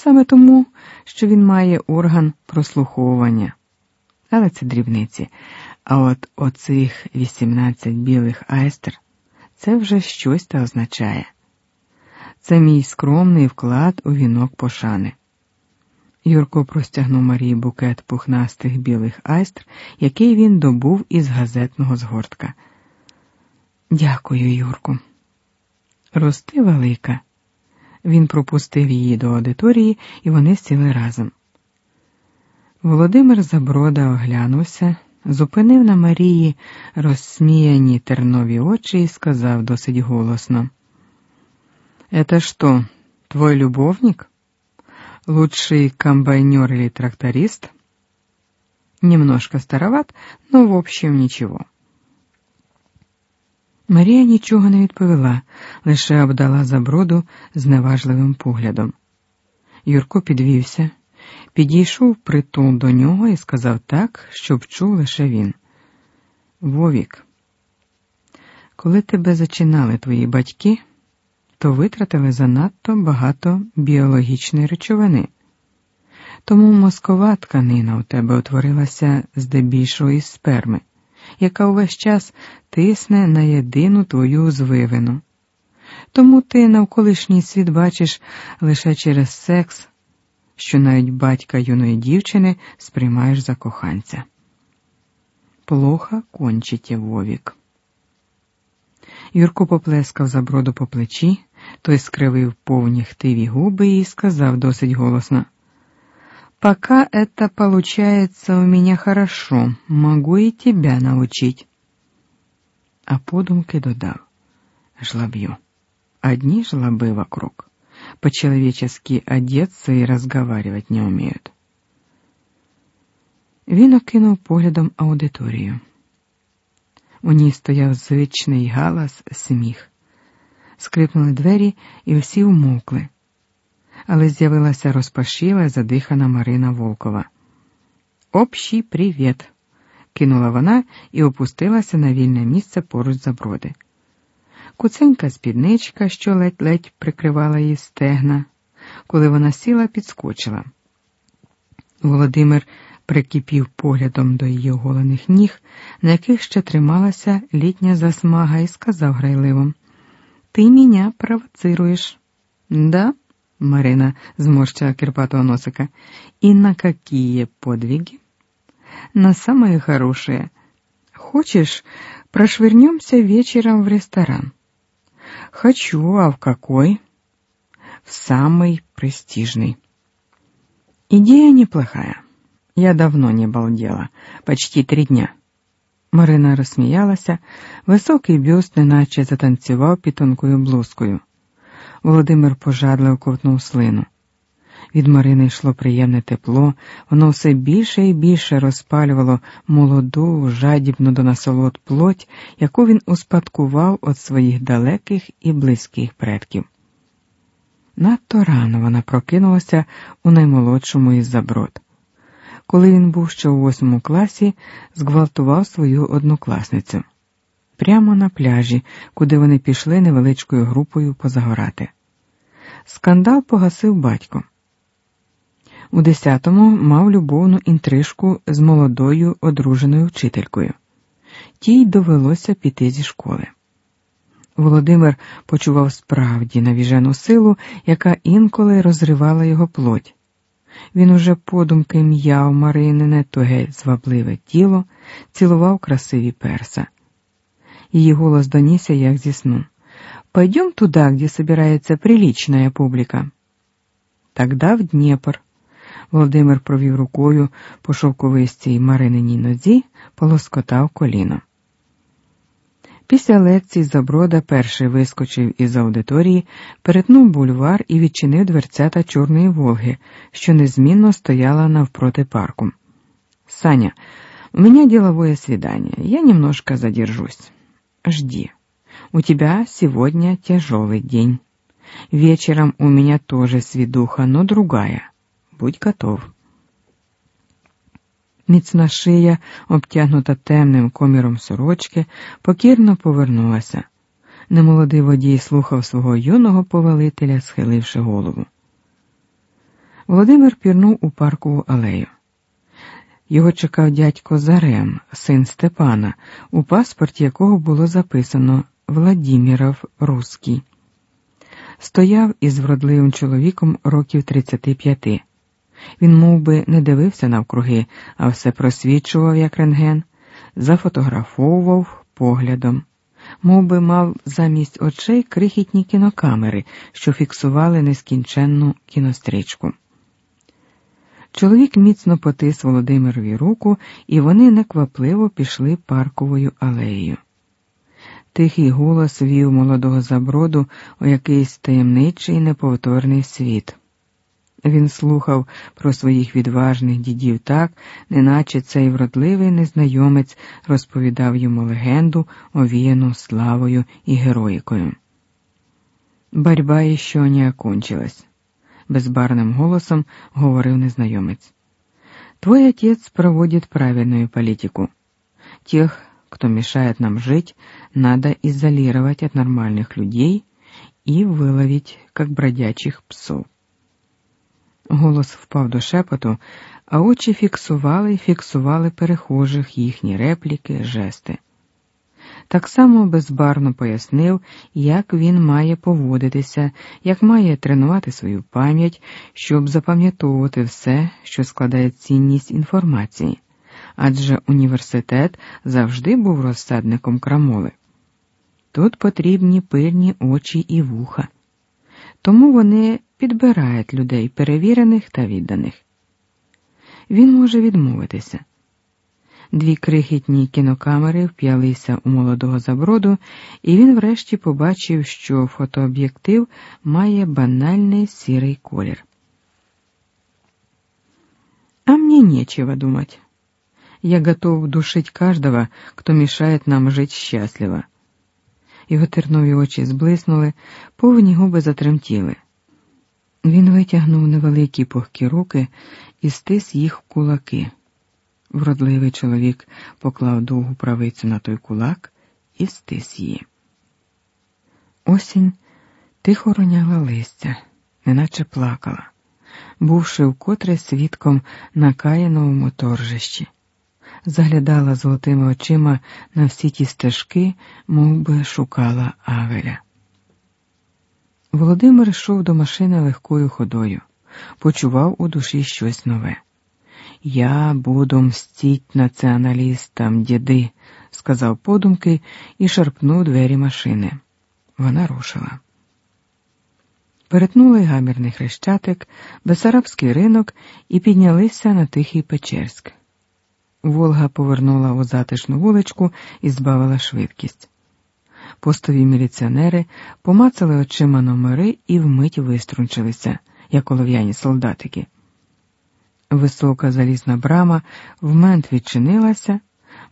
саме тому, що він має орган прослуховування. Але це дрібниці. А от оцих 18 білих айстер це вже щось та означає. Це мій скромний вклад у вінок пошани. Юрко простягнув Марії букет пухнастих білих айстр, який він добув із газетного згортка. Дякую, Юрку. Рости велика. Він пропустив її до аудиторії, і вони сіли разом. Володимир Заброда оглянувся, зупинив на Марії розсміяні тернові очі і сказав досить голосно: «Это что, твой любовник? Лучший комбайнер или тракторист? Немножко староват, но в общем ничего». Марія нічого не відповіла, лише обдала заброду зневажливим поглядом. Юрко підвівся, підійшов притул до нього і сказав так, щоб чув лише він. Вовік, коли тебе зачинали твої батьки, то витратили занадто багато біологічної речовини. Тому мозкова тканина у тебе утворилася здебільшого із сперми яка увесь час тисне на єдину твою звивину. Тому ти навколишній світ бачиш лише через секс, що навіть батька юної дівчини сприймаєш за коханця. Плохо кончите вовік. Юрко поплескав за броду по плечі, той скривив повні хтиві губи і сказав досить голосно. Пока это получается у меня хорошо, могу и тебя научить. А подумки додав. Жлобью. Одни жлобы вокруг. По-человечески одеться и разговаривать не умеют. Він окинув поглядом аудиторію. У ній стояв звичний галас, сміх. Скрипнули двері, і всі вмовкли Але з'явилася розпашіла задихана Марина Волкова. Общий привіт! кинула вона і опустилася на вільне місце поруч заброди. Куценька спідничка, що ледь-ледь прикривала її стегна, коли вона сіла, підскочила. Володимир прикипів поглядом до її оголених ніг, на яких ще трималася літня засмага, і сказав грайливо: Ти мене провоцируєш. Да? Марина зморщила кирпатого носика. И на какие подвиги? На самые хорошие. Хочешь, прошвырнемся вечером в ресторан? Хочу, а в какой? В самый престижный. Идея неплохая. Я давно не балдела, почти три дня. Марина розсміялася, високий бюст неначе затанцював під тонкою блузкою. Володимир пожадливо ковтнув слину. Від Марини йшло приємне тепло, воно все більше і більше розпалювало молоду, жадібну до насолод плоть, яку він успадкував від своїх далеких і близьких предків. Надто рано вона прокинулася у наймолодшому із заброд. Коли він був ще у восьмому класі, зґвалтував свою однокласницю прямо на пляжі, куди вони пішли невеличкою групою позагорати. Скандал погасив батько. У десятому мав любовну інтрижку з молодою одруженою вчителькою. Тій довелося піти зі школи. Володимир почував справді навіжену силу, яка інколи розривала його плоть. Він уже подумки м'яв Маринине туге звабливе тіло, цілував красиві перса. Її голос донісся, як зі сну. Пойдем туда, где собирается приличная публика. Тогда в Дніпр. Володимир провів рукою по шовковистій Марининій нозі, полоскотав коліно. Після лекцій Заброда перший вискочив із аудиторії, перетнув бульвар і відчинив дверцята Чорної Волги, що незмінно стояла навпроти парку. Саня, у меня деловое свидание, я немножко задержусь. Жди. У тебя сегодня тяжелый день. Вечером у меня тоже свидуха, но другая. Будь готов. Міцна шия, обтягнута темним коміром сорочки, покірно повернулася. Немолодий водій слухав свого юного повелителя, схиливши голову. Володимир пірнув у паркову алею. Його чекав дядько Зарем, син Степана, у паспорті якого було записано Владіміров Руський. Стояв із вродливим чоловіком років 35. Він мов би, не дивився навкруги, а все просвічував, як рентген, зафотографовував поглядом, Мов би, мав замість очей крихітні кінокамери, що фіксували нескінченну кінострічку. Чоловік міцно потис Володимирові руку, і вони неквапливо пішли парковою алеєю. Тихий голос вів молодого заброду у якийсь таємничий неповторний світ. Він слухав про своїх відважних дідів так, неначе цей вродливий незнайомець розповідав йому легенду, овіяну славою і героїкою. Борьба еще не окончилась, безбарним голосом говорив незнайомець. Твой отец проводит правильную политику. Тех, кто мешает нам жить, надо изолировать от нормальных людей и выловить, как бродячих псов. Голос впав до шепоту, а очі фіксували й фіксували перехожих їхні репліки, жести. Так само безбарно пояснив, як він має поводитися, як має тренувати свою пам'ять, щоб запам'ятовувати все, що складає цінність інформації, адже університет завжди був розсадником крамоли. Тут потрібні пильні очі і вуха, тому вони підбирають людей перевірених та відданих. Він може відмовитися. Дві крихітні кінокамери вп'ялися у молодого заброду, і він врешті побачив, що фотооб'єктив має банальний сірий колір. А мне нечего думать. Я готов душить каждого, кто мешает нам жить счастливо. Його тернові очі зблиснули, повні губи затремтіли. Він витягнув невеликі пухкі руки і стис їх в кулаки. Вродливий чоловік поклав довгу правицю на той кулак і стис її. Осінь тихо роняла листя, неначе плакала, бувши вкотре свідком на Каїновому торжищі, заглядала золотими очима на всі ті стежки, мов би шукала Авеля. Володимир йшов до машини легкою ходою, почував у душі щось нове. Я буду мстіть націоналістам, діди, сказав подумки і шарпнув двері машини. Вона рушила. Перетнули гамірний хрещатик, Бесарабський ринок і піднялися на Тихий Печерськ. Волга повернула у затишну вуличку і збавила швидкість. Постові міліціонери помацали очима номери і вмить виструнчилися, як олов'яні солдатики. Висока залізна брама вмент відчинилася,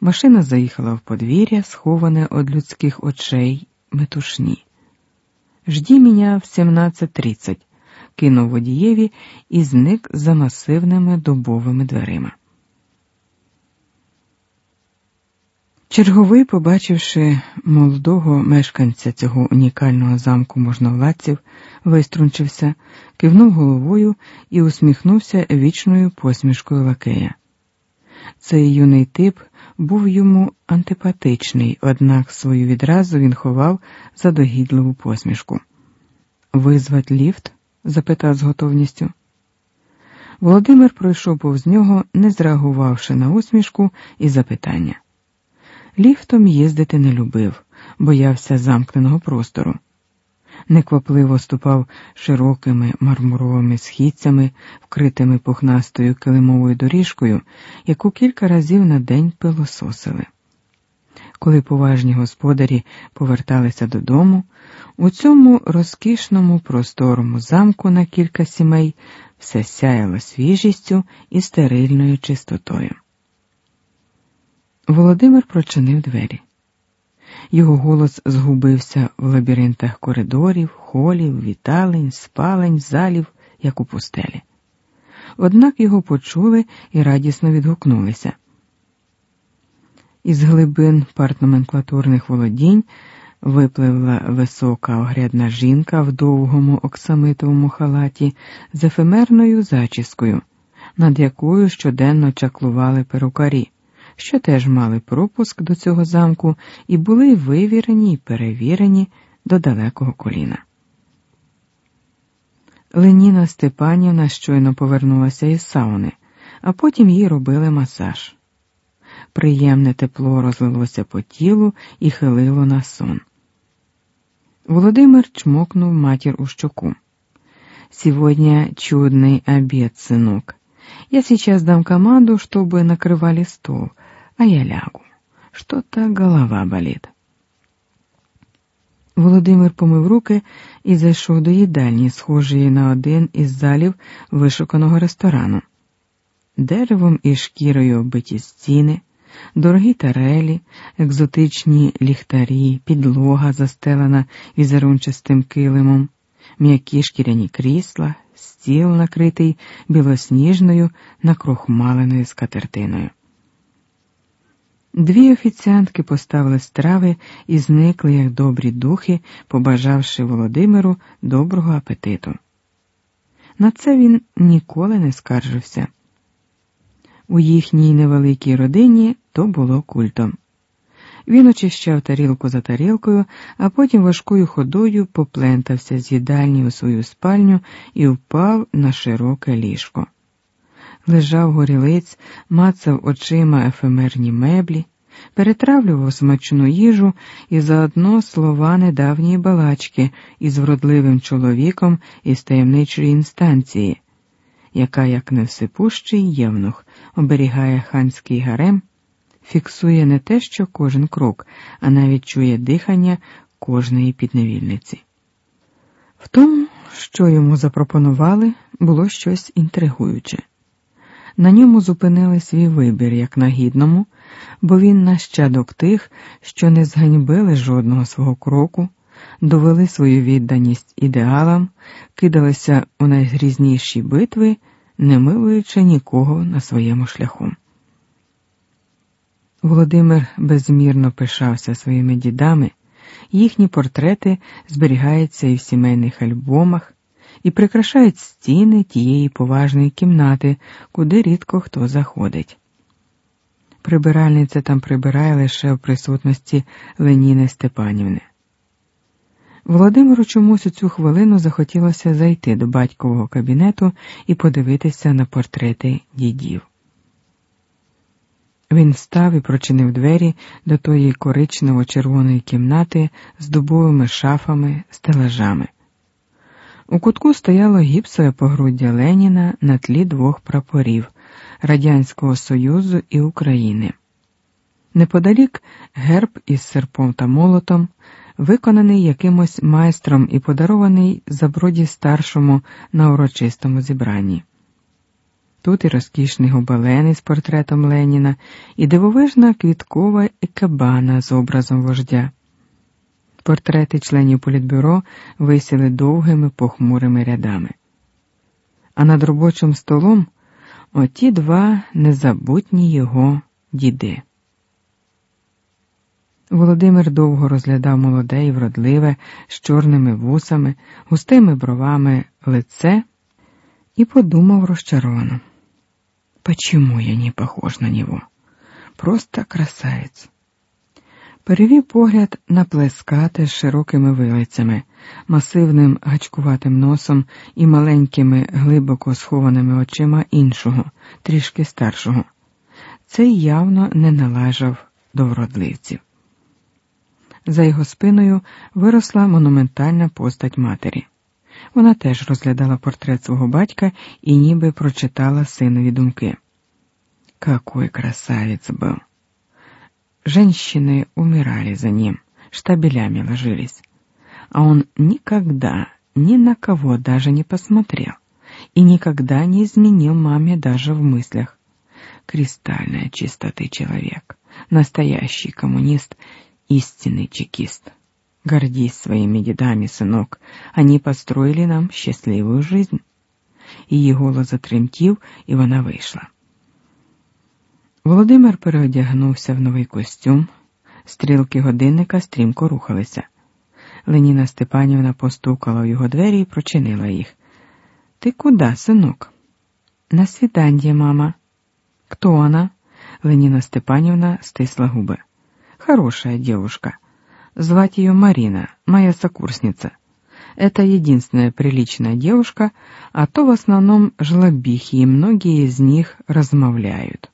машина заїхала в подвір'я, сховане від людських очей метушні. Жді мене в 17.30, кинув водієві і зник за масивними дубовими дверима. Черговий, побачивши молодого мешканця цього унікального замку можновладців, виструнчився, кивнув головою і усміхнувся вічною посмішкою лакея. Цей юний тип був йому антипатичний, однак свою відразу він ховав за догідливу посмішку. Визвать ліфт? запитав з готовністю. Володимир пройшов повз нього, не зреагувавши на усмішку і запитання. Ліфтом їздити не любив, боявся замкненого простору. Неквапливо ступав широкими мармуровими східцями, вкритими пухнастою килимовою доріжкою, яку кілька разів на день пилососили. Коли поважні господарі поверталися додому, у цьому розкішному просторому замку на кілька сімей все сяяло свіжістю і стерильною чистотою. Володимир прочинив двері. Його голос згубився в лабіринтах коридорів, холів, віталень, спалень, залів, як у пустелі. Однак його почули і радісно відгукнулися. Із глибин партноменклатурних володінь випливла висока огрядна жінка в довгому оксамитовому халаті з ефемерною зачіскою, над якою щоденно чаклували перукарі, що теж мали пропуск до цього замку і були вивірені й перевірені до далекого коліна. Леніна Степанівна щойно повернулася із сауни, а потім їй робили масаж. Приємне тепло розлилося по тілу і хилило на сон. Володимир чмокнув матір у щоку. Сегодня чудный обед, сынок. Я сейчас дам команду, чтобы накрывали стол, а я лягу. Что-то голова болит. Володимир помив руки і зайшов до їдальні, схожої на один із залів вишуканого ресторану. Деревом і шкірою оббиті стіни, дорогі тарелі, екзотичні ліхтарі, підлога, застелена візерунчастим килимом, м'які шкіряні крісла, стіл, накритий білосніжною накрохмаленою скатертиною. Дві офіціантки поставили страви і зникли, як добрі духи, побажавши Володимиру доброго апетиту. На це він ніколи не скаржився. У їхній невеликій родині то було культом. Він очищав тарілку за тарілкою, а потім важкою ходою поплентався з їдальні у свою спальню і впав на широке ліжко. Лежав горілиць, мацав очима ефемерні меблі, перетравлював смачну їжу і заодно слова недавньої балачки із вродливим чоловіком із таємничої інстанції, яка, як невсипущий євнух, оберігає ханський гарем, фіксує не те, що кожен крок, а навіть чує дихання кожної підневільниці. В тому, що йому запропонували, було щось інтригуюче. На ньому зупинили свій вибір як на гідному, бо він нащадок тих, що не зганьбили жодного свого кроку, довели свою відданість ідеалам, кидалися у найгрізніші битви, не милуючи нікого на своєму шляху. Володимир безмірно пишався своїми дідами, їхні портрети зберігаються і в сімейних альбомах і прикрашають стіни тієї поважної кімнати, куди рідко хто заходить. Прибиральниця там прибирає лише в присутності Леніни Степанівни. Володимиру чомусь у цю хвилину захотілося зайти до батькового кабінету і подивитися на портрети дідів. Він встав і прочинив двері до тої коричнево-червоної кімнати з дубовими шафами, стелажами. У кутку стояло гіпсове погруддя Леніна на тлі двох прапорів Радянського Союзу і України. Неподалік герб із серпом та молотом, виконаний якимось майстром і подарований заброді старшому на урочистому зібранні. Тут і розкішний гобелен із портретом Леніна, і дивовижна квіткова екабана з образом вождя. Портрети членів політбюро висіли довгими похмурими рядами. А над робочим столом оті два незабутні його діди. Володимир довго розглядав молоде і вродливе з чорними вусами, густими бровами лице і подумав розчаровано. Почему я не похож на него? Просто красавець. Перевів погляд на плескате з широкими вилицями, масивним гачкуватим носом і маленькими глибоко схованими очима іншого, трішки старшого. Цей явно не належав до вродливців. За його спиною виросла монументальна постать матері. Вона теж розглядала портрет свого батька і ніби прочитала синові думки. Какой красавец был! Женщины умирали за ним, штабелями ложились, а он никогда ни на кого даже не посмотрел и никогда не изменил маме даже в мыслях. Кристальная чистоты человек, настоящий коммунист, истинный чекист. Гордись своими дедами, сынок, они построили нам счастливую жизнь. Її голос затремтів, і вона вийшла. Володимир переодягнувся в новий костюм, Стрілки годинника стрімко рухалися. Леніна Степанівна постукала у його двері і прочинила їх. Ты куда, сынок? На свидание, мама. Кто она? Ленина Степанівна стисла губи. Хорошая девушка. Звать ее Марина, моя сокурсница. Это единственная приличная девушка, а то в основном жлобихи, и многие из них размовляют.